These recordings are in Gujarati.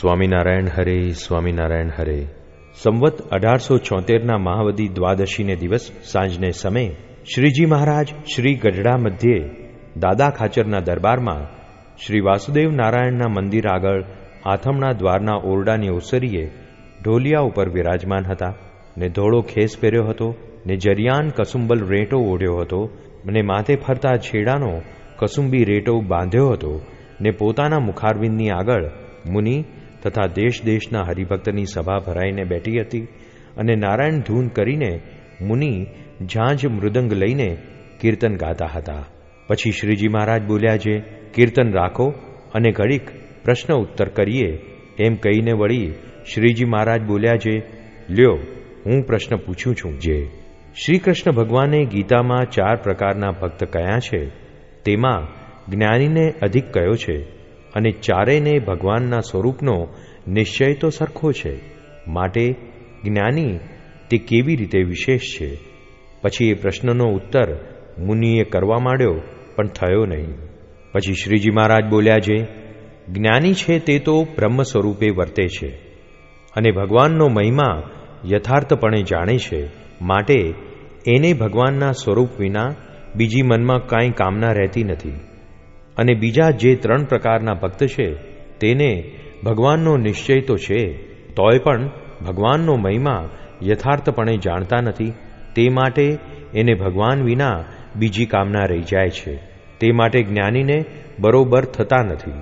સ્વામિનારાયણ હરે સ્વામિનારાયણ હરે. સંવત અઢારસો છોતેરના મહાવદી દ્વાદશીને દિવસ સાંજને સમયે શ્રીજી મહારાજ શ્રી ગઢડા મધ્યે દાદા ખાચરના દરબારમાં શ્રી વાસુદેવ નારાયણના મંદિર આગળ આથમણા દ્વારના ઓરડાની ઓસરીએ ઢોલિયા ઉપર વિરાજમાન હતા ને ધોળો ખેસ પહેર્યો હતો ને જરિયાન કસુંબલ રેટો ઓઢ્યો હતો ને માથે ફરતા છેડાનો કસુંબી રેટો બાંધ્યો હતો ને પોતાના મુખારવિંદની આગળ મુનિ તથા દેશ દેશના હરિભક્તની સભા ભરાઈને બેઠી હતી અને નારાયણ ધૂન કરીને મુનિ ઝાંઝ મૃદંગ લઈને કીર્તન ગાતા હતા. પછી શ્રીજી મહારાજ બોલ્યા છે, કીર્તન રાખો અને ઘડીક પ્રશ્ન ઉત્તર કરીએ. એમ કહીને વળી શ્રીજી મહારાજ બોલ્યા છે, લ્યો, હું પ્રશ્ન પૂછું છું જે. શ્રી કૃષ્ણ ભગવાને ગીતામાં ચાર પ્રકારના ભક્ત કયા છે? તેમાં જ્ઞાનીને અધિક કયો છે? અને ચારેયને ભગવાનના સ્વરૂપનો નિશ્ચય તો સરખો છે. માટે જ્ઞાની તે કેવી રીતે વિશેષ છે? પછી એ પ્રશ્નનો ઉત્તર મુનિએ કરવા માંડ્યો, પણ થયો નહીં. પછી શ્રીજી મહારાજ બોલ્યા છે જ્ઞાની છે તે તો બ્રહ્મ સ્વરૂપે વર્તે છે અને ભગવાનનો મહિમા યથાર્થપણે જાણે છે. માટે એને ભગવાનના સ્વરૂપ વિના બીજી મનમાં કાંઈ કામના રહેતી નથી. અને બીજા જે ત્રણ પ્રકારના ભક્ત છે, તેને ભગવાનનો નિશ્ચય તો છે, તોય પણ ભગવાનનો મહિમા યથાર્થપણે જાણતા નથી. તે માટે એને ભગવાન વિના બીજી કામના રહી જાય છે. તે માટે જ્ઞાનીને બરોબર થતા નથી.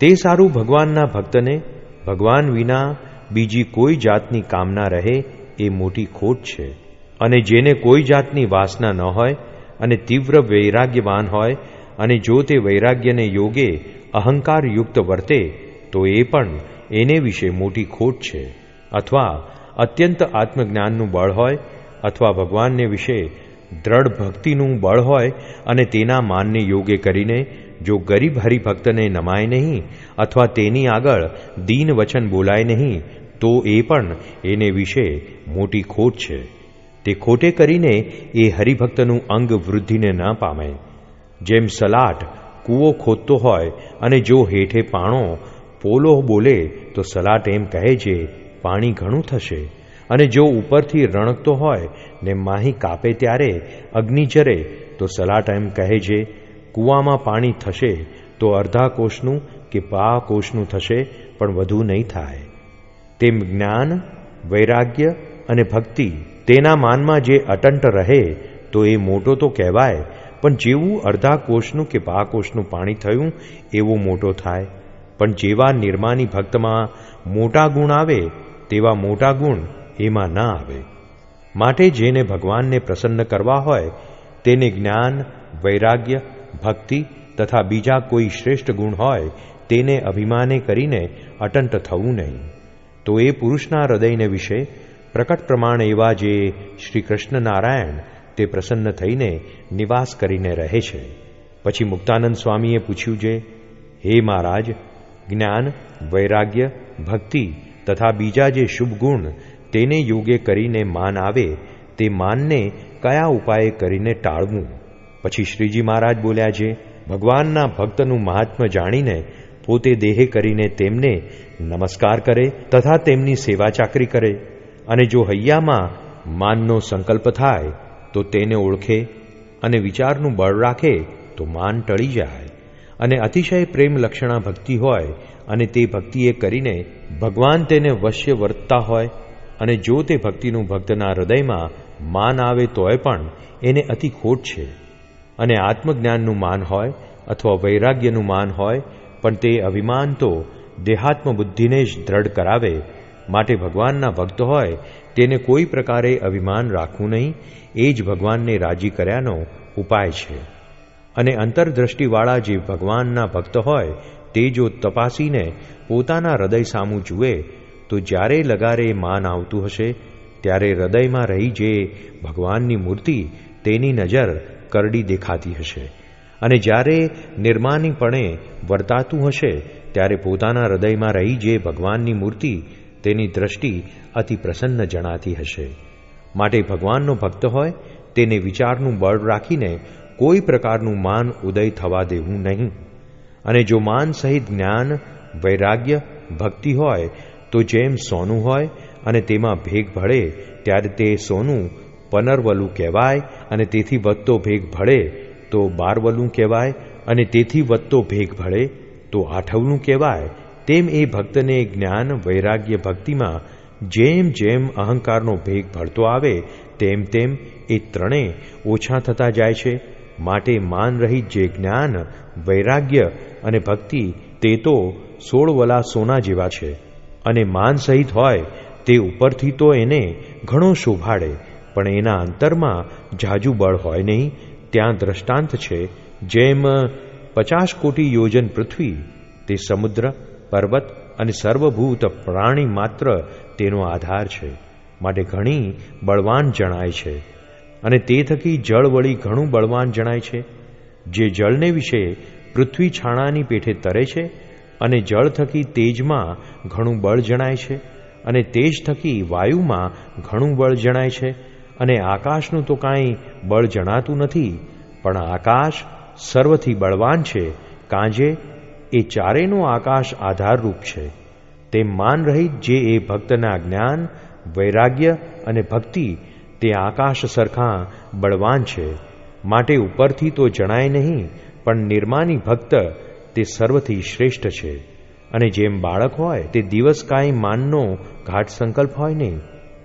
તે સારું ભગવાનના ભક્તને ભગવાન વિના બીજી કોઈ જાતની કામના રહે એ મોટી ખોટ છે. અને જેને કોઈ જાતની વાસના ન હોય અને તીવ્ર વૈરાગ્યવાન હોય અને જો તે વૈરાગ્યને યોગે અહંકારયુક્ત વર્તે, તો એ પણ એને વિશે મોટી ખોટ છે. અથવા અત્યંત આત્મજ્ઞાનનું બળ હોય, અથવા ભગવાનને વિશે દ્રઢ ભક્તિનું બળ હોય અને તેના માનને યોગે કરીને જો ગરીબ હરિભક્તને નમાય નહીં અથવા તેની આગળ દીન વચન બોલાય નહીં, તો એ પણ એને વિશે મોટી ખોટ છે. તે ખોટે કરીને એ હરિભક્તનું અંગ વૃદ્ધિને ન પામે. જેમ સલાટ કૂવો ખોદતો હોય અને જો હેઠે પાણો પોલો બોલે તો સલાટ એમ કહે છે, પાણી ઘણું થશે. અને જો ઉપરથી રણકતો હોય ને માહી કાપે ત્યારે અગ્નિ જરે તો સલાટ એમ કહે છે, કૂવામાં પાણી થશે તો અર્ધા કોષનું કે પા કોષનું થશે, પણ વધુ નહીં થાય. તેમ જ્ઞાન, વૈરાગ્ય અને ભક્તિ તેના માનમાં જે અટંટ રહે તો એ મોટો તો કહેવાય પણ જેવું અર્ધા કોષનું કે પા કોષનું પાણી થયું, એવો મોટો થાય. પણ જેવા નિર્માની ભક્તમાં મોટા ગુણ આવે, તેવા મોટા ગુણ એમાં ના આવે. માટે જેને ભગવાનને પ્રસન્ન કરવા હોય, તેને જ્ઞાન, વૈરાગ્ય, ભક્તિ તથા બીજા કોઈ શ્રેષ્ઠ ગુણ હોય, તેને અભિમાને કરીને અટંટ થવું નહીં. તો એ પુરુષના હૃદયને વિશે પ્રકટ પ્રમાણ એવા જે શ્રી કૃષ્ણ નારાયણ તે પ્રસન્ન થઈને નિવાસ કરીને રહે છે. પછી મુક્તાનંદ સ્વામીએ પૂછ્યું છે હે મહારાજ, જ્ઞાન, વૈરાગ્ય, ભક્તિ તથા બીજા જે શુભ ગુણ તેને યોગે કરીને માન આવે, તે માનને કયા ઉપાય કરીને ટાળવું? પછી શ્રીજી મહારાજ બોલ્યા છે ભગવાનના ભક્તનું મહાત્મ જાણીને પોતે દેહે કરીને તેમને નમસ્કાર કરે તથા તેમની સેવા ચાકરી કરે અને જો હૈયામાં માનનો સંકલ્પ થાય તો તેને ઓળખે અને વિચારનું બળ રાખે તો માન ટળી જાય. અને અતિશય પ્રેમ લક્ષણા ભક્તિ હોય અને તે ભક્તિએ કરીને ભગવાન તેને વશ્ય વર્તતા હોય અને જો તે ભક્તિનું ભક્તના હૃદયમાં માન આવે તોય પણ એને અતિ ખોટ છે. અને આત્મજ્ઞાનનું માન હોય અથવા વૈરાગ્યનું માન હોય પણ તે અભિમાન તો દેહાત્મ બુદ્ધિને જ દ્રઢ કરાવે માટે ભગવાનના ભક્ત હોય, તેને કોઈ પ્રકારે અભિમાન રાખવું નહીં, એ જ ભગવાનને રાજી કર્યાનો ઉપાય છે. અને અંતરદ્રષ્ટિવાળા જે ભગવાનના ભક્ત હોય, તે જો તપાસીને પોતાના હૃદય સામું જુએ, તો જ્યારે લગારે માન આવતું હશે, ત્યારે હૃદયમાં રહી જે ભગવાનની મૂર્તિ, તેની નજર કરડી દેખાતી હશે. અને જ્યારે નિર્માનીપણે વર્તાતું હશે, ત્યારે પોતાના હૃદયમાં રહી જે ભગવાનની મૂર્તિ તેની દ્રષ્ટિ અતિ પ્રસન્ન જણાતી હશે. માટે ભગવાનનો ભક્ત હોય, તેને વિચારનું બળ રાખીને કોઈ પ્રકારનું માન ઉદય થવા દેવું નહીં. અને જો માન સહિત જ્ઞાન, વૈરાગ્ય, ભક્તિ હોય, તો જેમ સોનું હોય અને તેમાં ભેગ ભળે, ત્યારે તે સોનું પનરવલું કહેવાય અને તેથી વધતો ભેગ ભળે, તો બારવલું કહેવાય અને તેથી વધતો ભેગ ભળે, તો આઠવલું કહેવાય તેમ એ ભક્તને જ્ઞાન, વૈરાગ્ય ભક્તિમાં જેમ જેમ અહંકારનો ભેગ ભળતો આવે, તેમ તેમ એ ત્રણેય ઓછા થતા જાય છે. માટે માન રહિત જે જ્ઞાન, વૈરાગ્ય અને ભક્તિ, તે તો સોળવલા સોના જેવા છે. અને માન સહિત હોય, તે ઉપરથી તો એને ઘણો શોભાડે, પણ એના અંતરમાં જાજુ બળ હોય નહીં. ત્યાં દ્રષ્ટાંત છે. જેમ પચાસ કોટી યોજન પૃથ્વી, તે સમુદ્ર પર્વત અને સર્વભૂત પ્રાણી માત્ર તેનો આધાર છે, માટે ઘણી બળવાન જણાય છે. અને તે થકી જળ વળી ઘણું બળવાન જણાય છે. જે જળને વિશે પૃથ્વી છાણાની પેઠે તરે છે અને જળ થકી તેજમાં ઘણું બળ જણાય છે અને તેજ થકી વાયુમાં ઘણું બળ જણાય છે અને આકાશનું તો કાંઈ બળ જણાતું નથી, પણ આકાશ સર્વથી બળવાન છે, કાંજે એ ચારેનો આકાશ આધારરૂપ છે. તે માન રહિત જે એ ભક્તના જ્ઞાન, વૈરાગ્ય અને ભક્તિ તે આકાશ સરખા બળવાન છે. માટે ઉપરથી તો જણાય નહીં, પણ નિર્માની ભક્ત તે સર્વથી શ્રેષ્ઠ છે. અને જેમ બાળક હોય, તે દિવસ કાંઈ માનનો ઘાટ સંકલ્પ હોય નહીં.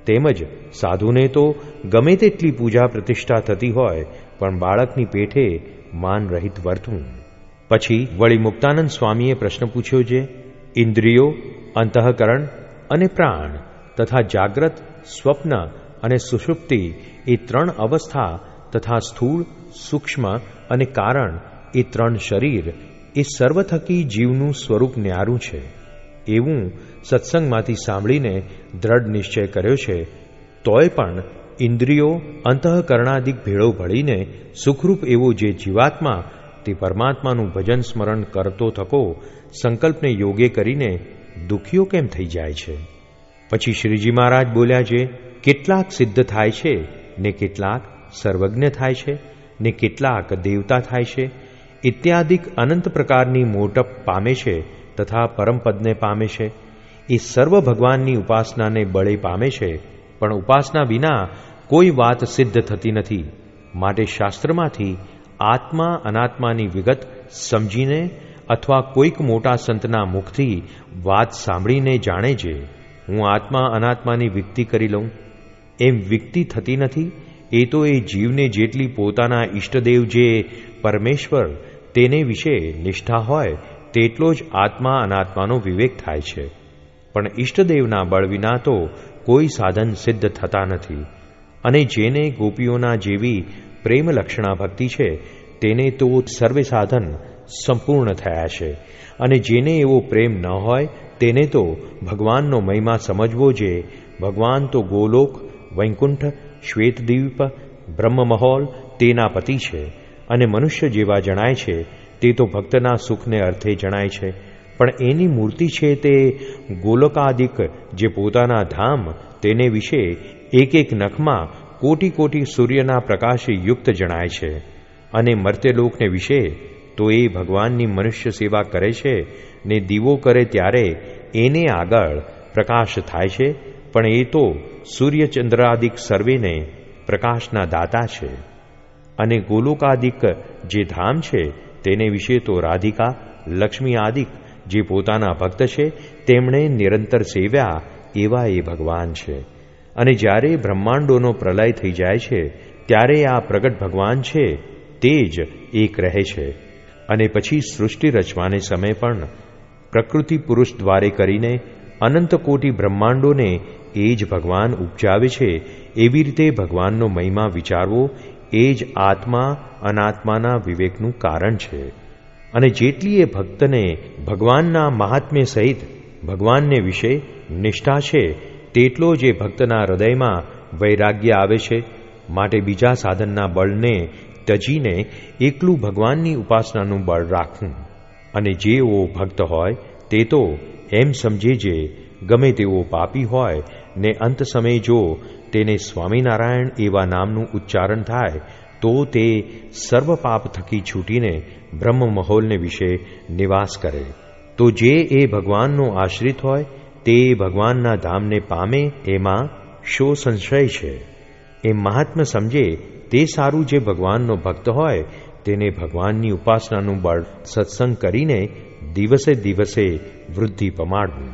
તેમજ સાધુને તો ગમે તેટલી પૂજા પ્રતિષ્ઠા થતી હોય, પણ બાળકની પેઠે માન રહિત વર્તવું પછી વળી મુક્તાનંદ સ્વામીએ પ્રશ્ન પૂછ્યો છે ઇન્દ્રિયો, અંતઃકરણ અને પ્રાણ તથા જાગ્રત, સ્વપ્ન અને સુષુપ્તિ એ ત્રણ અવસ્થા તથા સ્થૂળ, સૂક્ષ્મ અને કારણ એ ત્રણ શરીર એ સર્વ થકી જીવનું સ્વરૂપ ન્યારું છે. એવું સત્સંગમાંથી સાંભળીને દ્રઢ નિશ્ચય કર્યો છે, તોય પણ ઇન્દ્રિયો અંતઃકરણાદિક ભેળો ભળીને સુખરૂપ એવો જે જીવાત્મા તે પરમાત્માનું ભજન સ્મરણ કરતો થકો સંકલ્પને યોગે કરીને દુખીઓ કેમ થઈ જાય છે? પછી શ્રીજી મહારાજ બોલ્યા છે, કેટલાક સિદ્ધ થાય છે, ને કેટલાક સર્વજ્ઞ થાય છે, ને કેટલાક દેવતા થાય છે, ઇત્યાદિક અનંત પ્રકારની મોટપ પામે છે તથા પરમપદને પામે છે. એ સર્વ ભગવાનની ઉપાસનાને બળે પામે છે, પણ ઉપાસના વિના કોઈ વાત સિદ્ધ થતી નથી. માટે શાસ્ત્રમાંથી આત્મા અનાત્માની વિગત સમજીને અથવા કોઈક મોટા સંતના મુખથી વાત સાંભળીને જાણે છે, હું આત્મા અનાત્માની વિકતિ કરી લઉં. એમ વિકતિ થતી નથી, એ તો એ જીવને જેટલી પોતાના ઈષ્ટદેવ જે પરમેશ્વર તેને વિશે નિષ્ઠા હોય, તેટલો જ આત્મા અનાત્માનો વિવેક થાય છે. પણ ઈષ્ટદેવના બળ વિના તો કોઈ સાધન સિદ્ધ થતા નથી. અને જેને ગોપીઓના જેવી પ્રેમ લક્ષણા ભક્તિ છે, તેને તો સર્વે સાધન સંપૂર્ણ થયા છે. અને જેને એવો પ્રેમ ન હોય, તેને તો ભગવાનનો મહિમા સમજવો જે, ભગવાન તો ગોલોક, વૈકુંઠ શ્વેતદ્વીપ બ્રહ્મમહોલ તેના પતિ છે. અને મનુષ્ય જેવા જણાય છે, તે તો ભક્તના સુખને અર્થે જણાય છે. પણ એની મૂર્તિ છે તે ગોલકાદિક, જે પોતાના ધામ, તેને વિશે એક એક નખમાં કોટી કોટી સૂર્યના પ્રકાશે યુક્ત જણાય છે અને મર્ત્યલોકને વિશે તો એ ભગવાનની મનુષ્ય સેવા કરે છે ને દીવો કરે ત્યારે એને આગળ પ્રકાશ થાય છે, પણ એ તો સૂર્યચંદ્રાદિક સર્વેને પ્રકાશના દાતા છે. અને ગોલોકાદિક જે ધામ છે તેને વિશે તો રાધિકા લક્ષ્મી આદિક જે પોતાના ભક્ત છે, તેમણે નિરંતર સેવ્યા એવા એ ભગવાન છે. અને જ્યારે બ્રહ્માંડોનો પ્રલય થઈ જાય છે, ત્યારે આ પ્રગટ ભગવાન છે, તે જ એક રહે છે. અને પછી સૃષ્ટિ રચવાને સમય પણ પ્રકૃતિ પુરુષ દ્વારે કરીને અનંત કોટી બ્રહ્માંડોને એ જ ભગવાન ઉપજાવે છે, એવી રીતે ભગવાનનો મહિમા વિચારવો એ જ આત્મા અનાત્માના વિવેકનું કારણ છે. અને જેટલી એ ભક્તને ભગવાનના મહાત્મ્ય સહિત ભગવાનને વિશે નિષ્ઠા છે તેટલો જે ભક્તના હૃદયમાં વૈરાગ્ય આવે છે, માટે બીજા સાધનના બળને તજીને એકલું ભગવાનની ઉપાસનાનું બળ રાખવું. અને જેવો ભક્ત હોય, તે તો એમ સમજે જે ગમે તેવો પાપી હોય, ને અંત સમયે જો તેને સ્વામિનારાયણ એવા નામનું ઉચ્ચારણ થાય, તો તે સર્વ પાપ થકી છૂટીને બ્રહ્મ મહોલને વિશે નિવાસ કરે. તો જે એ ભગવાનનો આશ્રિત હોય તે ભગવાનના ધામને પામે, એમાં શો સંશય છે. એ મહાત્મા સમજે, તે સારું જે ભગવાનનો ભક્ત હોય, તેને ભગવાનની ઉપાસનાનું બળ સત્સંગ કરીને દિવસે દિવસે વૃદ્ધિ પમાડવું.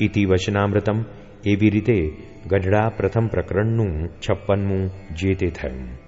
ઇતિ વચનામૃતમ. એવી રીતે ગઢડા પ્રથમ પ્રકરણનું છપ્પનમું જે તે થયું.